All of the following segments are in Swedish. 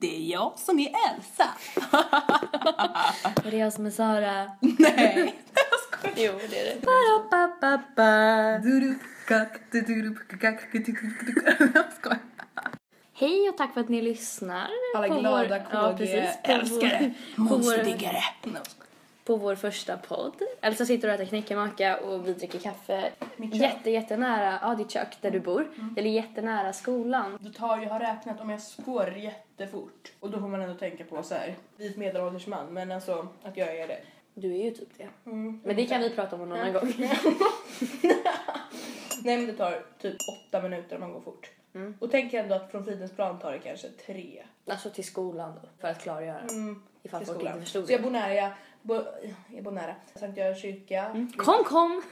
Det är jag som är Elsa. Och det är jag som är Sara. Nej, jag skojar. Jo, det är det. Jag skojar. Hej och tack för att ni lyssnar. Alla glada vår, ja, precis, på KG-älskare. vår- Monsterdiggare. På vår första podd. Elsa sitter och äter knäckemacka och vi dricker kaffe. Jätte, jättenära, ja ditt kök där du bor. Eller jättenära skolan. Det tar, jag har räknat om jag spår jättefort. Och då får man ändå tänka på så här. Vi är ett medelålders man, men alltså att jag är det. Du är ju typ det. Mm. Men det kan vi prata om en annan gång. Nej men det tar typ åtta minuter om man går fort. Mm. Och tänk ändå att från Fridhemsplan tar det kanske tre. Alltså till skolan då, för att klargöra. Mm. Ifall folk inte förstod Så jag det. bor nära, jag bor, jag bor nära Sankt Görans kyrka. Kom, kom!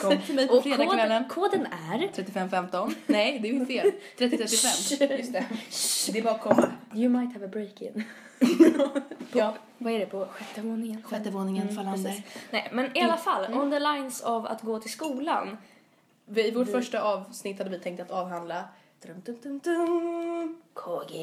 Kom till mig på Och fredagskvällen. koden, koden är 3515. Nej, det är fel. 3035. Just det. Det är bara att komma. You might have a break-in. Ja. Vad är det på sjätte våningen? Sjätte våningen, Mm, Fallander. precis. Nej, men i alla fall, on the lines av att gå till skolan. Vi, I vårt första avsnitt hade vi tänkt att avhandla dum, dum, dum, dum. KG.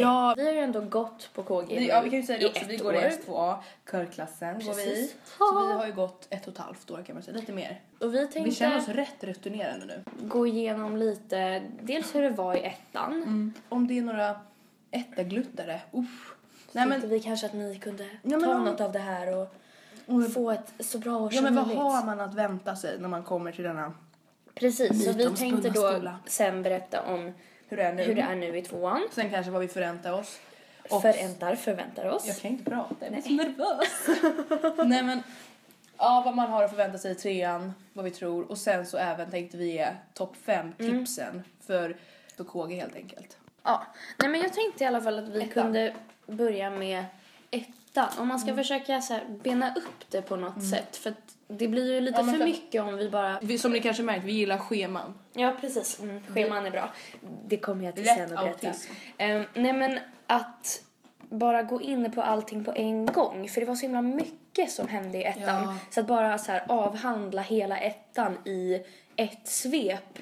Ja, Vi har ju ändå gått på KG vi, ja, vi kan ju säga det också. Vi går i år. S2A, körklassen går vi. Så vi har ju gått ett och ett halvt år kan man säga, lite mer. Och vi tänkte Vi känner oss rätt rutinerade nu. gå igenom lite, dels hur det var i ettan. Mm. Om det är några ettagluttare, usch. Nej men, vi kanske att ni kunde men ta om- något av det här och och, få ett så bra år ja som men vad möjligt. har man att vänta sig när man kommer till denna, Precis, så vi tänkte då skola? sen berätta om hur det är nu. hur det är nu i tvåan. Sen kanske vad vi förväntar oss. Och- Förväntar, förväntar oss. Jag kan inte prata, jag blir så nervös. Nej men, ja vad man har att förvänta sig i trean, vad vi tror. Och sen så även tänkte vi ge topp fem Mm. tipsen för, för KG helt enkelt. Ja, nej men jag tänkte i alla fall att vi Ettan. kunde börja med ettan. Om man ska försöka så här, bena upp det på något sätt. För att det blir ju lite Ja, för för- mycket om vi bara... Vi, som ni kanske märkt, vi gillar scheman. Ja, precis. Mm, scheman är bra. Det kommer jag till Lätt sen och berätta. Ehm, nej men att bara gå in på allting på en gång. För det var så himla mycket som hände i ettan. Ja. Så att bara så här avhandla hela ettan i ett svep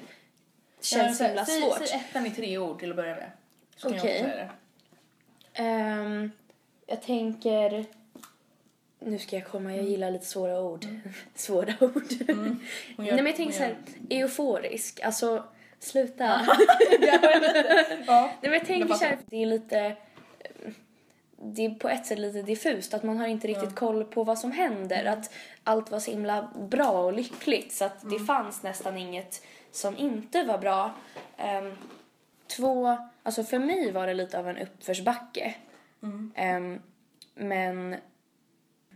känns så himla svårt. Säg ettan i tre ord till att börja med. Så kan Okej. jag också säga det. Ehm, jag tänker... Nu ska jag komma, jag gillar lite svåra ord. svåra ord. Nej gör- men jag tänker hon så här, gör- euforisk. Alltså, sluta. Ja. Nej men jag tänker Jag så här, fattar. det är lite... Det är på ett sätt lite diffust, att man har inte riktigt koll på vad som händer. Att allt var så himla bra och lyckligt så att det fanns nästan inget som inte var bra. Ehm, två, alltså för mig var det lite av en uppförsbacke. Ehm, men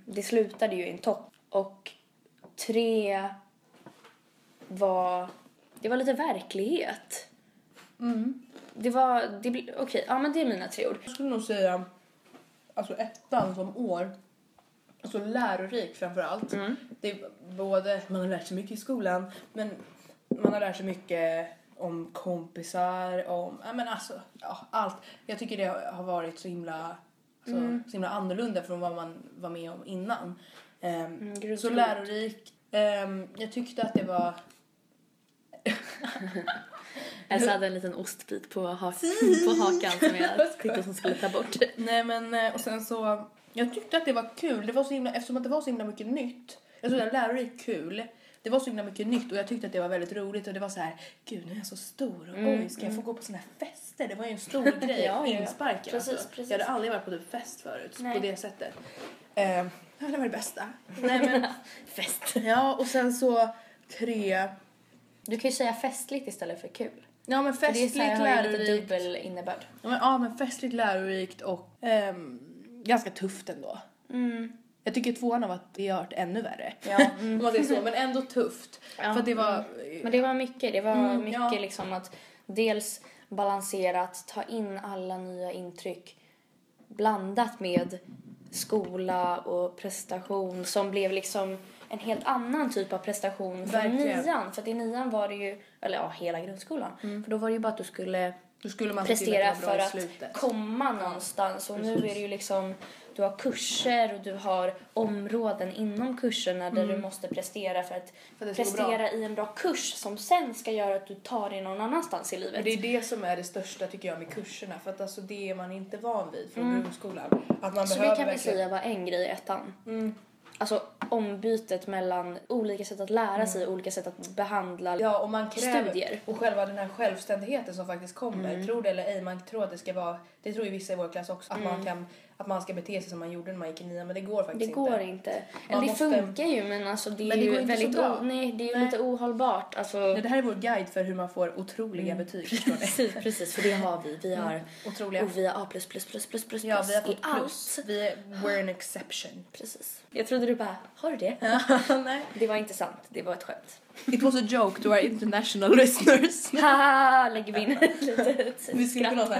det slutade ju i en topp. Och tre var, det var lite verklighet. Det var, det blir, okej, ja men det är mina tre ord. Jag skulle nog säga, alltså ettan som år, alltså lärorik framför allt. Det är både, man har lärt sig mycket i skolan, men man har lärt sig mycket om kompisar, om, ja men alltså, ja allt. Jag tycker det har varit så himla, alltså, så himla annorlunda från vad man var med om innan. Ehm, så grundskolan. lärorik. Ehm, jag tyckte att det var Elsa hade en liten ostbit på, ha- på hakan som jag tyckte hon skulle ta bort. Nej men eh, och sen så, jag tyckte att det var kul, det var så himla, eftersom att det var så himla mycket nytt. Jag tyckte att lärorikt kul. Det var så himla mycket nytt och jag tyckte att det var väldigt roligt och det var så här, gud nu är jag så stor och oj ska jag få gå på såna här fester? Det var ju en stor grej, Ja, ja, ja. insparken Precis, alltså. precis. Jag hade aldrig varit på typ fest förut Nej. på det sättet. Eh, det var det bästa. Nej men, Fest. ja och sen så tre, Du kan ju säga festligt istället för kul. ja men För det är festligt, så här, har ju lite lärorikt. dubbel innebörd. Ja men, ja, men festligt, lärorikt och ehm, ganska tufft ändå. Jag tycker tvåan har varit, ännu värre. Ja, Om man säger så, men ändå tufft. Ja, För det var... Men det var mycket. Det var Mm, mycket ja. liksom att dels balanserat, ta in alla nya intryck blandat med skola och prestation som blev liksom en helt annan typ av prestation Verkligen. nian. För att i nian var det ju, eller ja, hela grundskolan. För då var det ju bara att du skulle skulle prestera för att komma någonstans. Och nu är det ju liksom, du har kurser och du har områden inom kurserna där du måste prestera för att, Mm. För prestera i en bra kurs som sen ska göra att du tar dig någon annanstans i livet. Men det är det som är det största tycker jag med kurserna. För att alltså det är man inte van vid från grundskolan. Att man Så det kan vi säga var en grej i ettan. Mm. Alltså ombytet mellan olika sätt att lära sig, olika sätt att behandla. Ja, och man kräver... Studier. Och själva den här självständigheten som faktiskt kommer. Mm. Tror det eller ej, man tror att det ska vara... Det tror ju vissa i vår klass också. Att, man, kan, att man ska bete sig som man gjorde när man gick i nian. Men det går faktiskt Det inte. går inte. Man Eller det måste- funkar ju men alltså det är Men det ju inte väldigt o- nej, det är ju Nej. lite ohållbart. Alltså, Ja, Det här är vår guide för hur man får otroliga Mm. betyg. Precis, precis, för det har vi. Vi har Otroliga. och vi har A++++++ plus, plus, plus, plus, Ja, vi har fått plus. allt. Vi är, we're an exception. Precis. Jag trodde du bara, har du det? Nej. Det var inte sant, det var ett skämt. It was a joke to our international listeners. Haha, lägger vi in ett litet Vi skulle kunna ha.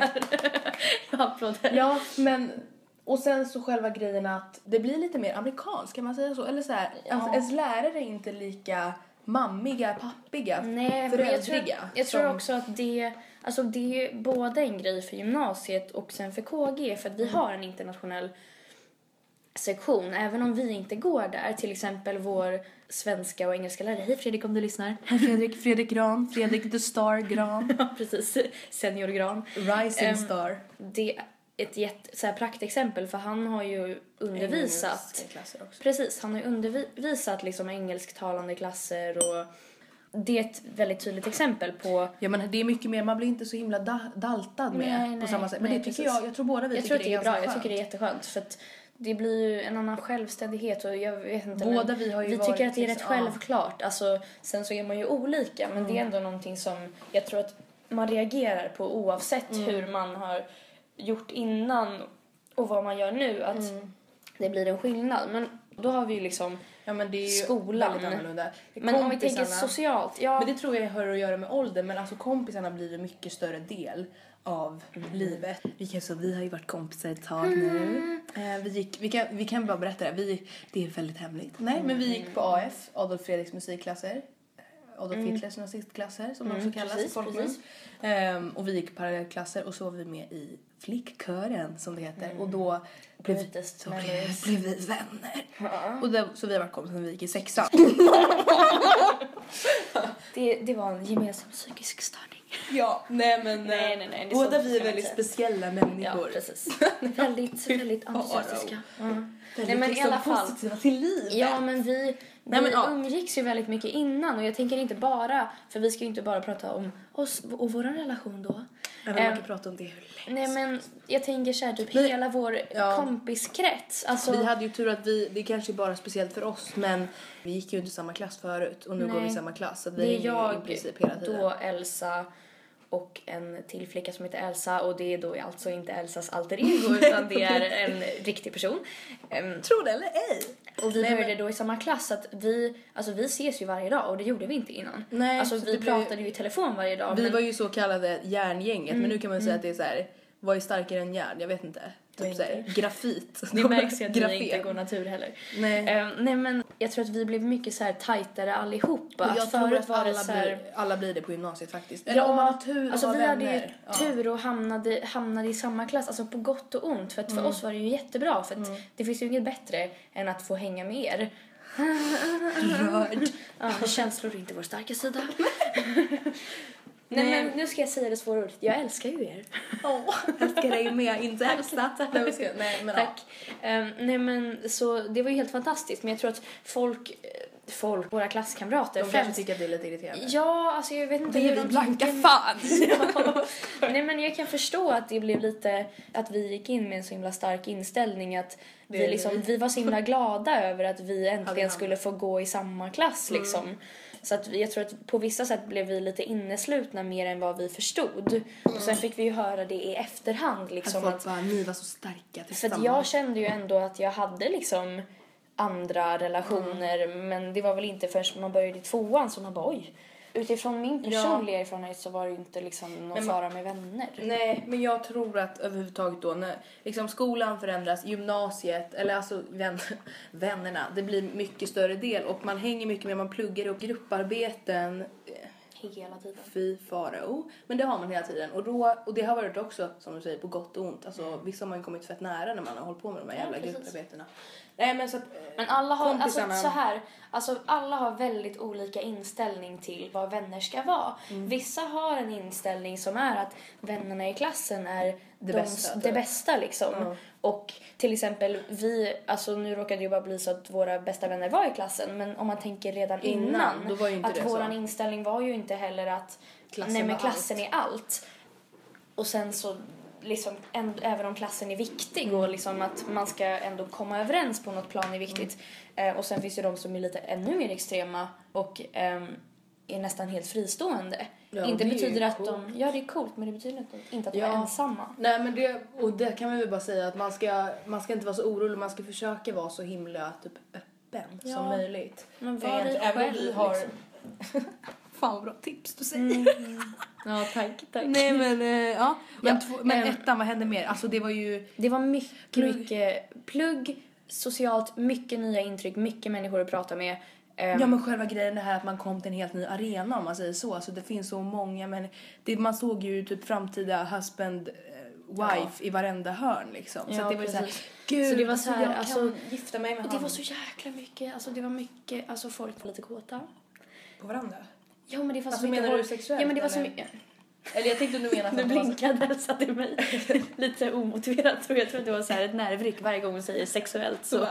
Ja, men och sen så själva grejen att det blir lite mer amerikanskt, kan man säga så? Eller så här, alltså, ens lärare är inte lika mammiga, pappiga, Nej, men jag tror, jag tror som- också att det, alltså det är både en grej för gymnasiet och sen för KG för att vi Mm. har en internationell sektion även om vi inte går där. Till exempel vår svenska och engelska lärare. Hej Fredrik om du lyssnar. Fredrik, Fredrik Gran, Fredrik the Star Gran, Ja, precis. Senior Gran. Rising Ehm, Star. Det ett jätte, så här, praktexempel för han har ju undervisat klasser också. Precis, han har ju undervisat liksom engelsktalande klasser och det är ett väldigt tydligt exempel på Ja men det är mycket mer, man blir inte så himla da- daltad med Nej, på nej, samma sätt. Men nej, det tycker precis. jag, jag tror båda vi jag tycker tror att det är bra, ganska jag tycker det är skönt. jätteskönt för att det blir ju en annan självständighet och jag vet inte Båda vi har ju vi tycker att det är rätt liksom- självklart. Alltså, sen så är man ju olika men Mm. det är ändå någonting som jag tror att man reagerar på oavsett Mm. hur man har gjort innan och vad man gör nu att Mm. det blir en skillnad. Men då har vi ju liksom Ja men det är ju Skolan. väldigt annorlunda. men om vi tänker socialt, ja. Men det tror jag har att göra med ålder, men alltså kompisarna blir en mycket större del av Mm. livet. Vi, kan, så, vi har ju varit kompisar ett tag nu. Eh, vi, gick, vi, kan, vi kan bara berätta det, vi, det är väldigt hemligt. Nej, men vi gick på AF, Adolf Fredriks musikklasser. Adolf Hitlers nazistklasser som de också kallas Mm. precis, precis. Ehm, och vi gick parallellklasser och så var vi med i flickkören som det heter. Mm. Och då blev, Greatest så blev, blev vi vänner. Och då, så vi har varit kompisar sen vi gick i sexan. Det, det var en gemensam psykisk störning. Ja, nej men Nej, eh, nej, nej, det är båda vi är väldigt speciella Ja, människor. precis. väldigt, väldigt entusiastiska. Mm. Nej, men i liksom alla fall. positiva till livet. Ja, men vi, vi Nej, men, ja. umgicks ju väldigt mycket innan och jag tänker inte bara, för vi ska ju inte bara prata om oss och vår relation då. Men man Ehm, kan prata om det hur länge Nej men jag tänker såhär typ Men- hela vår Ja. kompiskrets. Alltså, Vi hade ju tur att vi, det är kanske bara speciellt för oss, men vi gick ju inte samma klass förut och nu går vi i Nej. samma klass så vi det är ju i jag, princip hela tiden. då Elsa och en till flicka som heter Elsa och det är då alltså inte Elsas alter ego utan det är en riktig person. Ehm, Tro det eller ej. Och vi började då i samma klass så att vi, alltså vi ses ju varje dag och det gjorde vi inte innan. Nej, alltså så vi pratade ju i telefon varje dag. Vi men var ju så kallade järngänget men nu kan man säga Mm, att det är så här. vad är starkare än järn? Jag vet inte. Typ Vet så här, grafit. det märks ju att Grafen. inte går natur heller. Nej. Ehm, nej men jag tror att vi blev mycket så här tajtare allihopa. Och jag Att tror att alla här- blir, alla blir det på gymnasiet faktiskt. Eller Ja, om man har tur och Alltså har vi vänner. hade ju tur och hamnade, hamnade i samma klass, alltså på gott och ont. För att Mm. för oss var det ju jättebra för att det finns ju inget bättre än att få hänga med er. Rörd. Ja, känslor är inte vår starka sida. Nej men nu ska jag säga det svåra ordet. Jag älskar ju er. Åh, älskar dig med, inte Elsa. Nej. Nej, men ja. Tack. Ehm, nej men så det var ju helt fantastiskt men jag tror att folk, eh, folk, våra klasskamrater De kanske tycker att det är lite irriterande. Ja, alltså jag vet inte Det hur de blanka tycker. fan! Ja. Nej men jag kan förstå att det blev lite, att vi gick in med en så himla stark inställning att Det vi, liksom, vi. var så himla glada över att vi äntligen skulle få gå i samma klass Mm. liksom. Så att jag tror att på vissa sätt blev vi lite inneslutna mer än vad vi förstod. Och sen fick vi ju höra det i efterhand Att liksom folk att, bara, ni var så starka för att tillsammans. jag kände ju ändå att jag hade liksom andra relationer Mm. men det var väl inte förrän man började i tvåan som man bara oj. Utifrån min personliga erfarenhet så var det ju inte liksom någon Men man- fara med vänner. Nej, men jag tror att överhuvudtaget då när liksom skolan förändras, gymnasiet, eller alltså vän, vännerna, det blir mycket större del och man hänger mycket mer, man pluggar upp grupparbeten. Hela tiden. Fy farao. Men det har man hela tiden. Och, då, och det har varit också, som du säger, på gott och ont. Alltså, vissa har man ju kommit fett nära när man har hållit på med de här Ja, jävla precis. grupparbetena. Nej men så att, eh, Men alla har, alltså Kompisarna- så här, alltså alla har väldigt olika inställning till vad vänner ska vara. Mm. Vissa har en inställning som är att vännerna i klassen är Det de, bästa, det typ. bästa liksom. Ja. Och till exempel vi, alltså nu råkade det ju bara bli så att våra bästa vänner var i klassen men om man tänker redan Innan, innan, att så. våran inställning var ju inte heller att Klassen nej men klassen är allt. Och sen så liksom, en, även om klassen är viktig och liksom att man ska ändå komma överens på något plan är viktigt. Mm. Eh, och sen finns det de som är lite ännu mer extrema och ehm, är nästan helt fristående. Ja, inte det betyder att coolt. de, ja det är coolt men det betyder inte, inte att de Ja. är ensamma. Nej men det, och det kan man väl bara säga att man ska, man ska inte vara så orolig, man ska försöka vara så himla typ öppen Ja. som möjligt. Men var dig egentligen, även om själv vi har... liksom. Fan vad bra tips du säger. Ja tack, tack. Nej men eh, ja. Men, Ja, två, men ehm, ettan, vad hände mer? Alltså det var ju... Det var mycket, Plugg. mycket plugg, socialt, mycket nya intryck, mycket människor att prata med. Ehm, Ja men själva grejen det här att man kom till en helt ny arena om man säger så. Alltså det finns så många men det, man såg ju typ framtida husband eh, wife i varenda hörn liksom. så Ja, att det var precis. gud Så det var alltså, så här, jag kan alltså, gifta mig med Och det var så jäkla mycket, alltså det var mycket, alltså folk var lite kåta. På varandra? Ja men det var så Alltså, mycket menar du sexuellt, Ja men det var så eller? mycket. Eller jag tänkte du menar Du blinkade så till mig lite omotiverat och jag tror att det var så här ett nervryck varje gång du säger sexuellt så,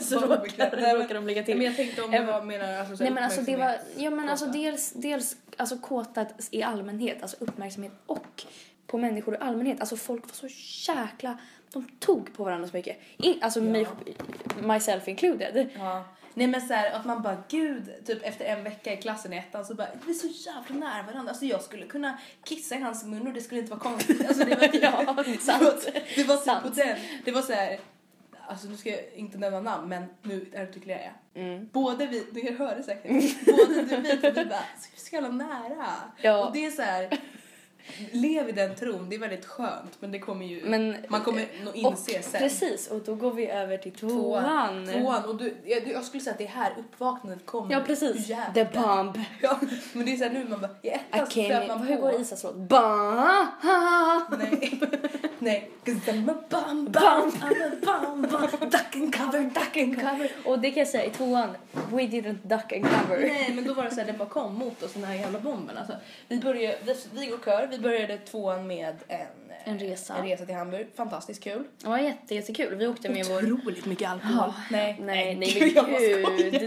så råkar, Nej, råkar de ligga till. Men jag tänkte om du var, menar alltså så Nej men alltså det var, ja men alltså dels, dels alltså kåta i allmänhet, alltså uppmärksamhet och på människor i allmänhet. Alltså folk var så jäkla, de tog på varandra så mycket. In, alltså mig, myself included. Ja. Nej men så här, att man bara gud, typ efter en vecka i klassen i ettan så bara vi är så jävla nära varandra. Alltså jag skulle kunna kissa i hans mun och det skulle inte vara konstigt. Alltså det var typ, Ja, sant. det var typ på den. Det var så här, alltså nu ska jag inte nämna namn men nu artikulerar jag. Mm. Både vi, du hör det säkert, både du och vi, vi bara så så jävla nära. Ja. Och det är så här, lev i den tron, det är väldigt skönt men det kommer ju, Men, man kommer nog inse och, sen. Precis, och då går vi över till tvåan. Tvåan. Och du, jag, jag skulle säga att det är här uppvaknandet kommer. Ja precis. Jävlar. The bomb. Ja, men det är såhär nu man bara, i ettan så man hur på. går Isas låt? Ba, ha, Nej. Nej. 'Cause I'm a bum bum, I'm a bum bum, duck and cover, duck and cover. Och det kan jag säga i tvåan, we didn't duck and cover. Nej men då var det såhär, den bara kom mot oss den här jävla bomben. Alltså, vi, började, vi, vi går kör, vi började tvåan med en, En resa. en resa till Hamburg. Fantastiskt kul. Var jätte, jättekul. Vi åkte med vår... Otroligt mycket alkohol. Nej, Nej, nej jag bara men gud,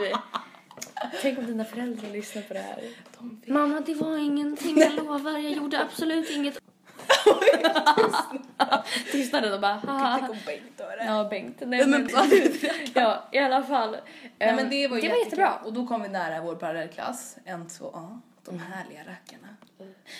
nu. Tänk om dina föräldrar lyssnar på det här. Mamma, det var ingenting, jag lovar. Jag gjorde absolut inget. Tystnaden och bara haha. Tänk om Bengt hör det. Ja, Bengt. Nej, Men, ja, i alla fall. Nej, men Ehm, det var, det var jättebra. Och då kom vi nära vår parallellklass. En, två, ja. De härliga rackarna.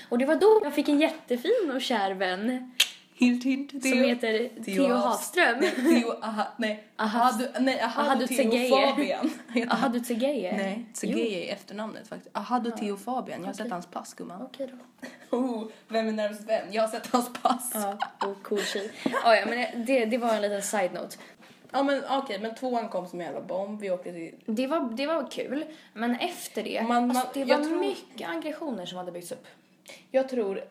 Och det var då jag fick en jättefin och kär vän Hint, hint. som heter Theo Hafström. Theo, aha, nej. Ahadu, nej, Ahadu Ahadu Theo han. Ahadu Tsegeje. Nej, Jo. Tsegeje är efternamnet faktiskt. Ahadu Theo Fabian. Jag har sett hans pass gumman. Okej då. Oh, vem är närmast vem? Jag har sett hans pass. Ja, och cool tjej. Ja, ja, men det, det var en liten side-note. Ja men okej, men tvåan kom som en jävla bomb. Vi åkte till... Det var, det var kul, men efter det, Man- man- alltså, det var tror- mycket aggressioner som hade byggts upp. Jag tror,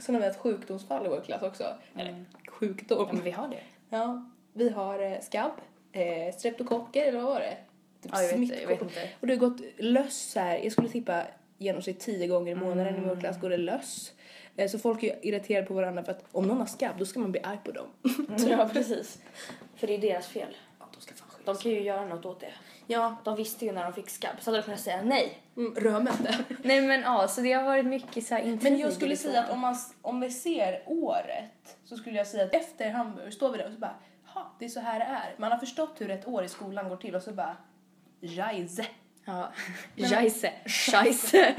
sen har vi ett sjukdomsfall i vår klass också. Eller sjukdom. Ja, men vi har det. Ja, vi har eh, skabb, eh, streptokocker eller vad var det? Typ Ja, jag vet jag vet inte. Och det har gått löss här. Jag skulle tippa genomsnitt tio gånger i månaden i Mm. vår klass går det löss. Eh, Så folk är irriterade på varandra för att om någon har skabb då ska man bli arg på dem. Ja, precis. För det är deras fel. Ja, de ska fan skydda De kan ju göra något åt det. Ja, De visste ju när de fick skabb, så hade de kunnat säga nej. mm, rör mig inte. Nej men ja, så det har varit mycket så här Men jag skulle säga att om, man, om vi ser året så skulle jag säga att efter Hamburg står vi där och så bara, ha, det är så här det är. Man har förstått hur ett år i skolan går till och så bara, Reise. Ja, Scheisse. Scheisse.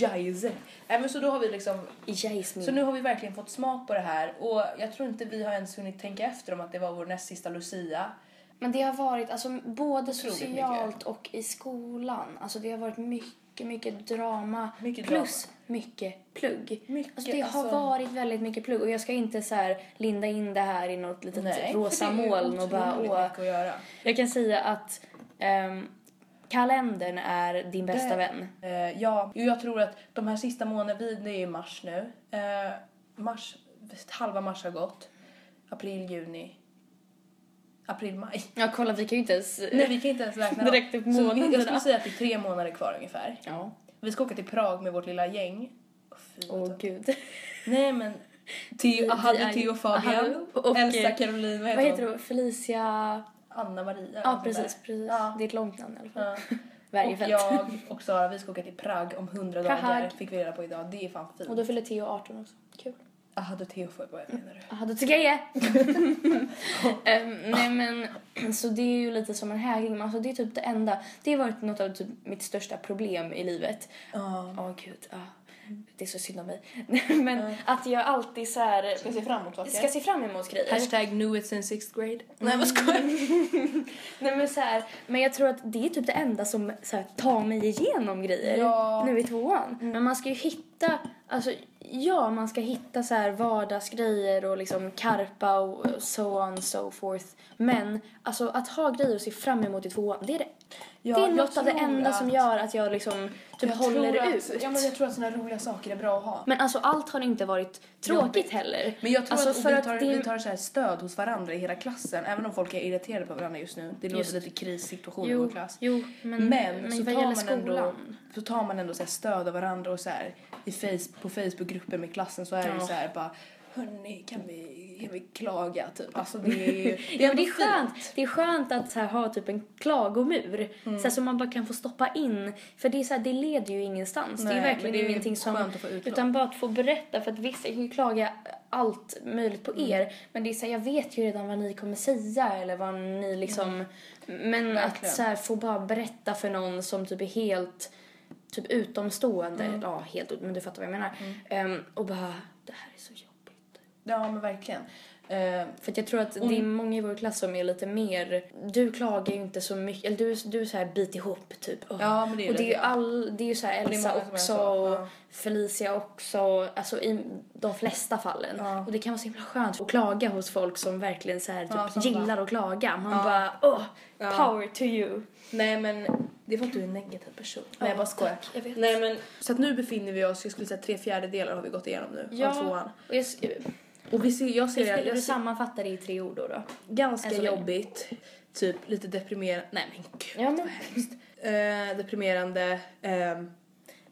Reise. Nej men så då har vi liksom, Jasmin. så nu har vi verkligen fått smak på det här och jag tror inte vi har ens hunnit tänka efter om att det var vår näst sista Lucia. Men det har varit alltså både socialt och i skolan. Alltså det har varit mycket, mycket drama Mycket plus mycket plugg. Mycket, alltså det har alltså- varit väldigt mycket plugg och jag ska inte så här linda in det här i något litet rosa är ju moln och bara åh. mycket att göra. Jag kan säga att ehm, kalendern är din bästa Det- vän. Eh, ja, jag tror att de här sista månaderna, det är ju mars nu. Eh, mars, halva mars har gått. April, juni. April, maj. Ja, kolla vi kan ju inte ens... Nej, vi kan inte ens räkna Direkt upp Så vi, jag månaderna. skulle säga att det är tre månader kvar ungefär. Ja. Vi ska åka till Prag med vårt lilla gäng. Åh, tråkigt. gud. Nej men, Theo, hade Theo Fabian, och, Elsa Caroline, vad Vad heter, heter hon? Felicia... Anna Maria. Ja, precis. precis. Ja. Det är ett långt namn i alla fall. Ja. Och jag och Sara, vi ska åka till Prag om 100 dagar. Prag. Fick vi reda på idag. Det är fan fint. Och då fyller Theo 18 också. Kul. För vad jag menar du? Jaha, då tycker jag um, Nej men, så det är ju lite som en hägring. men Alltså det är typ det enda. Det har varit något av typ mitt största problem i livet. Ja. Åh gud, ja. Det är så synd om mig. men att jag alltid så här... Ska se fram emot saker. Ska se fram emot grejer. Hashtag knew it in sixth grade. Nej vad skojar Nej men så här, men jag tror att det är typ det enda som så här, tar mig igenom grejer Ja. nu i tvåan. Men man ska ju hitta, alltså ja man ska hitta så här vardagsgrejer och liksom karpa och so on so forth. Men alltså att ha grejer att se fram emot i tvåan, det är det. Ja, det är något av det enda att- som gör att jag liksom typ Jag håller tror ut. att, Ja men jag tror att såna roliga saker är bra att ha. Men alltså allt har inte varit tråkigt Jobbigt. heller. Men jag tror alltså, att, för vi att tar, det- vi tar så här stöd hos varandra i hela klassen. Även om folk är irriterade på varandra just nu. Det Just. låter lite krissituation i vår klass. jo, men, Men, men så, tar man ändå, skolan. så tar man ändå så stöd av varandra och så här, i face, på Facebookgrupper med klassen så är det ju Ja. så här bara Hörni, kan vi, kan vi klaga typ? Alltså det är ju... Ja, men det är skönt. fint. Det är skönt att här, ha typ en klagomur Mm. så här, som man bara kan få stoppa in. För det, är så här, det leder ju ingenstans. det Nej, är men verkligen det är ingenting som... att få utlopp. Utan bara att få berätta. För att vissa kan ju klaga allt möjligt Mm. på er. Men det är så här, jag vet ju redan vad ni kommer säga eller vad ni liksom... Men att Mm. Verkligen. så här, få bara berätta för någon som typ är helt typ utomstående. Mm. Ja, helt ut- men du fattar vad jag menar. Ehm, och bara, det här är så jobbigt. Ja men verkligen. Eh, För jag tror att det är många i vår klass som är lite mer... Du klagar ju inte så mycket. Eller du, du är så här bit ihop typ. Åh. Ja, men det är och det är ju all, det är ju så här det Elsa också så, och ja. Felicia också. Alltså i de flesta fallen. Ja. Och det kan vara så himla skönt att klaga hos folk som verkligen så här, typ Ja, gillar bara- att klaga. Man bara Ja. power to you. nej men det för att du är en negativ person. Nej jag bara skojar. tack, jag vet. Nej men så att nu befinner vi oss, jag skulle säga tre fjärdedelar har vi gått igenom nu av tvåan. och jag, Och vi ser, jag ser, skulle jag du ser sammanfatta det i tre ord då? då? ganska jobbigt, typ lite deprimerande, nej men gud Ja, men- vad hemskt. Eh, deprimerande, ehm,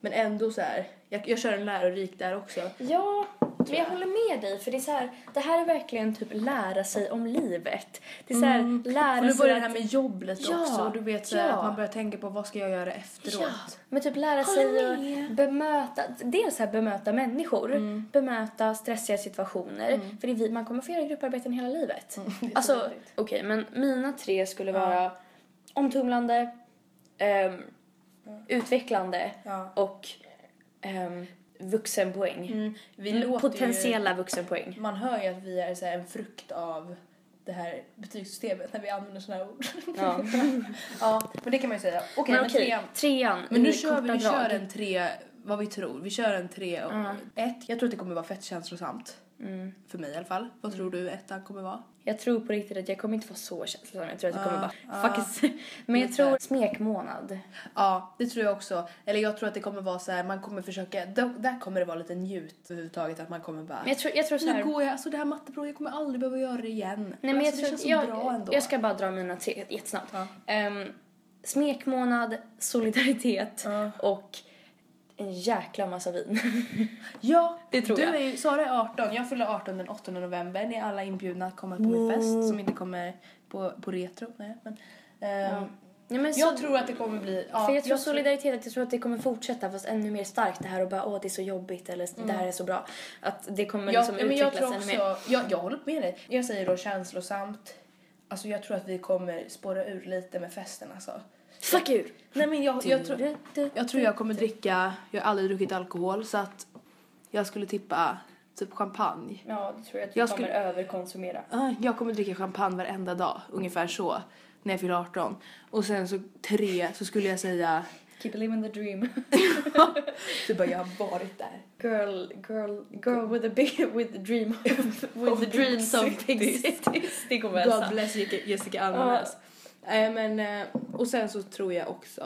men ändå så här. Jag, jag kör en lärorik där också. Ja, men jag håller med dig för det är så här, det här är verkligen typ lära sig om livet. Det är så här, lära Och nu sig börjar det här med jobb lite Ja, också och du vet så här, ja. att man börjar tänka på vad ska jag göra efteråt. Ja, men typ lära Håller sig med. att bemöta, dels här bemöta människor, Mm. bemöta stressiga situationer. För det är vi, man kommer få göra grupparbeten hela livet. Mm, alltså, okej, men mina tre skulle Ja. vara omtumlande, ehm, utvecklande och um, vuxenpoäng. Mm, vi låter Potentiella vuxenpoäng. ju, man hör ju att vi är så en frukt av det här betygssystemet när vi använder såna här ord. Ja. ja, men det kan man ju säga. Okej, Men men okej, trean. trean. Men nu kör vi, vi kör en tre, vad vi tror. Vi kör en tre och Ja. ett. Jag tror att det kommer vara fett känslosamt. Mm. För mig i alla fall. Vad tror du ettan kommer vara? Jag tror på riktigt att jag kommer inte få så känslosam. Jag tror att det kommer bara ja. fuck. Men jag tror smekmånad. Ja, det tror jag också. Eller jag tror att det kommer vara så här, man kommer försöka, då, där kommer det vara lite njut överhuvudtaget att man kommer bara Men jag tror, jag tror så nu här. går jag, alltså det här matteprovet, jag kommer aldrig behöva göra det igen. Nej men jag alltså, tror det jag, bra ändå. jag ska bara dra mina tre jättesnabbt. Ja. Ehm, smekmånad, solidaritet och en jäkla massa vin. Ja, Det tror du jag. Är ju, Sara är 18, jag fyller 18 den 8 november. Ni är alla inbjudna att komma på min Wow. fest som inte kommer på, på retro. Nej, men, ehm, Ja, men Jag så- tror att det kommer bli... Ja, för jag tror jag solidaritet, att jag tror att det kommer fortsätta fast ännu mer starkt det här och bara åh det är så jobbigt eller det här är så bra. Att det kommer Jag, liksom men jag utvecklas tror ännu också, mer. jag, jag håller med dig. Jag säger då känslosamt. Alltså jag tror att vi kommer spåra ur lite med festen alltså. Fuck ur! Nej men jag, jag, tror, jag tror jag kommer dricka, jag har aldrig druckit alkohol så att jag skulle tippa typ champagne. Ja, det tror jag att Jag du kommer skulle- överkonsumera. Ah, Jag kommer dricka champagne varenda dag, ungefär så, när jag fyller 18. Och sen så tre så skulle jag säga, Keep living the dream. du bara jag har varit där. Girl, girl, girl with a big, with the dream, with the dreams of big cities. Det kommer God bless Jessica, Almenäs. Eh, men, eh, och sen så tror jag också,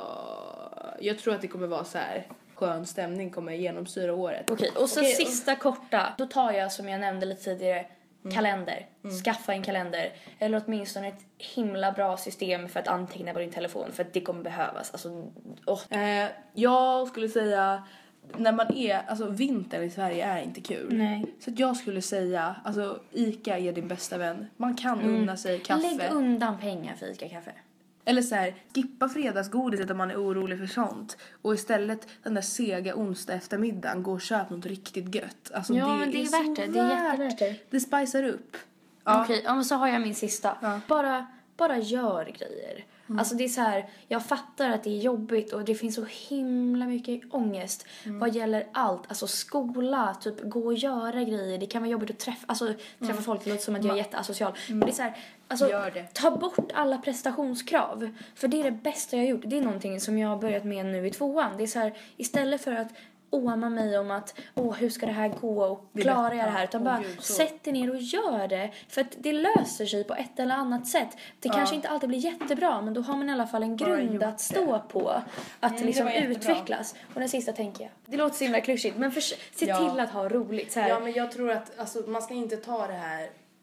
jag tror att det kommer vara så här skön stämning kommer genomsyra året. Okej, och så Okej, sista korta. Då tar jag som jag nämnde lite tidigare kalender. Skaffa en kalender. Eller åtminstone ett himla bra system för att anteckna på din telefon för att det kommer behövas. Alltså, åh. Eh, jag skulle säga, när man är, alltså vintern i Sverige är inte kul. Nej. Så att jag skulle säga, alltså ICA är din bästa vän. Man kan unna sig kaffe. Lägg undan pengar för ICA-kaffe. Eller så här, skippa fredagsgodiset om man är orolig för sånt. Och istället den där sega onsdag eftermiddagen gå och köp något riktigt gött. Alltså Ja, det, men det är så värt det. Det är jättevärt det. Det spicar upp. Ja. Okej, men så har jag min sista. Ja. Bara, bara gör grejer. Alltså det är så här, jag fattar att det är jobbigt och det finns så himla mycket ångest vad gäller allt. Alltså skola, typ gå och göra grejer. Det kan vara jobbigt att träffa, alltså, träffa folk. Det låter som att jag är jätteasocial. Men det är så här, alltså, ta bort alla prestationskrav. För det är det bästa jag har gjort. Det är någonting som jag har börjat med nu i tvåan. Det är så här, istället för att åma mig om att åh hur ska det här gå och klarar jag det här ja, utan bara så. sätt dig ner och gör det för att det löser sig på ett eller annat sätt. Det kanske inte alltid blir jättebra men då har man i alla fall en grund att stå på att Mm, liksom utvecklas. Och den sista tänker jag, det låter så himla klyschigt men för, se Ja. till att ha roligt så här. Ja, men jag tror att alltså, man ska inte ta det här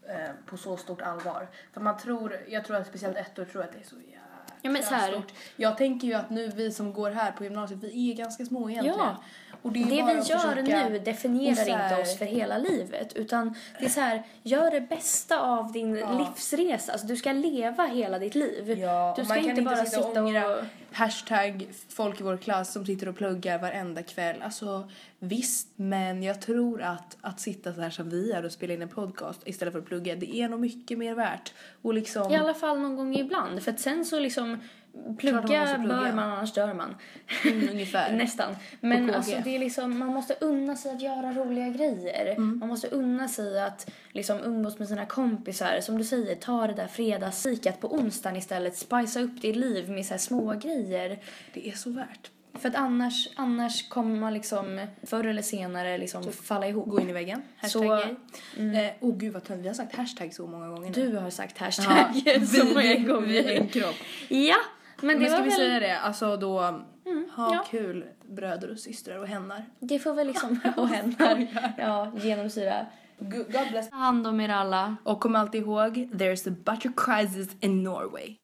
eh, på så stort allvar. För man tror, jag tror att speciellt ettor tror att det är så jäkla Ja, men så här-. Jag tänker ju att nu vi som går här på gymnasiet, vi är ganska små egentligen. Ja. Och det Det vi gör försöka- nu definierar här- inte oss för hela livet utan det är så här, gör det bästa av din livsresa. Alltså, du ska leva hela ditt liv. Ja, du ska man kan inte bara sitta och ångra och... hashtag folk i vår klass som sitter och pluggar varenda kväll. Alltså visst, men jag tror att att sitta så här som vi är och spela in en podcast istället för att plugga, det är nog mycket mer värt. Och liksom... I alla fall någon gång ibland. För att sen så liksom plugga plugga. bör man annars dör man. Mm, ungefär. Nästan. Men alltså det är liksom, man måste unna sig att göra roliga grejer. Mm. Man måste unna sig att liksom umgås med sina kompisar. Som du säger, ta det där fredagsfikat på onsdagen istället. Spicea upp ditt liv med så här små grejer. Det är så värt. För att annars, annars kommer man liksom förr eller senare liksom falla ihop. Gå in i väggen. Hashtag Så- gay. Eh, oh gud vad tönt, vi har sagt hashtag så många gånger nu. Du har sagt hashtag så många vi, vi är gånger. en kropp. Ja, men det Men ska vi väl... säga det, alltså då, ha ja. kul bröder och systrar och hennar. Det får väl liksom och hända. Ja, genomsyra. God bless. Ta hand om er alla. Och kom alltid ihåg, there's a butter crisis in Norway.